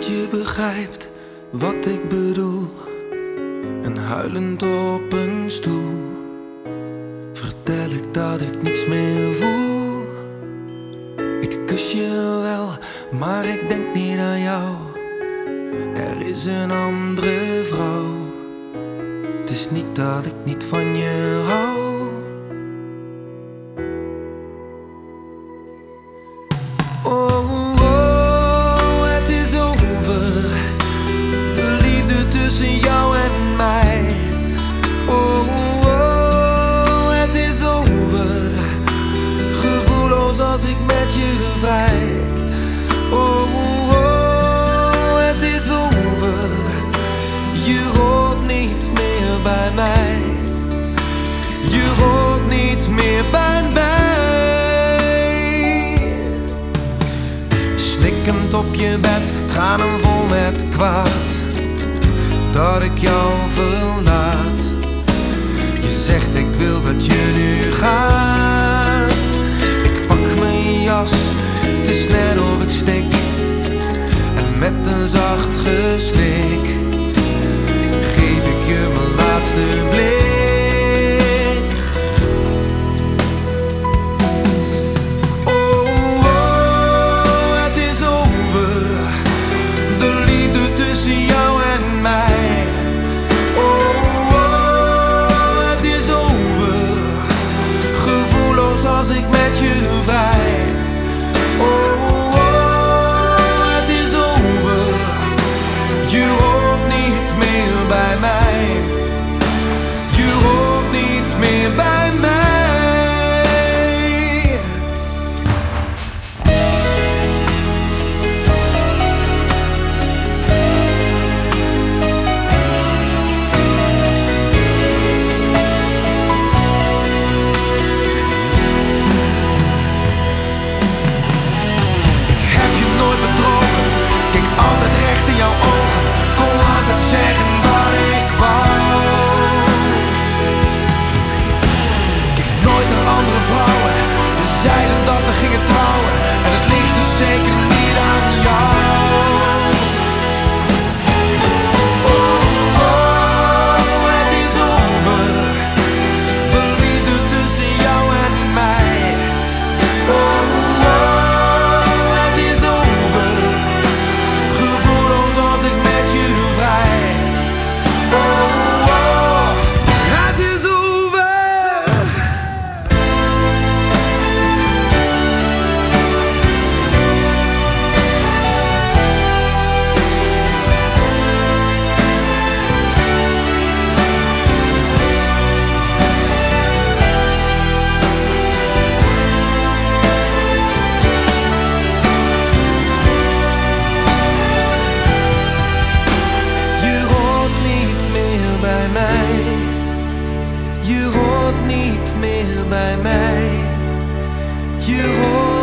dat je begrijpt wat ik bedoel. En huilend op een stoel vertel ik dat ik niets meer voel. Ik kus je wel, maar ik denk niet aan jou. Er is een andere vrouw. Het is niet dat ik niet van je hou. Oh, Je hoort niet meer bij mij. Snikkend op je bed, tranen vol met kwaad. Dat ik jou verlaat. Je zegt ik wil dat je nu gaat. Ik pak mijn jas, het is net of ik stik. En met een zacht gesnik hoort niet meer bij mij. Je hoort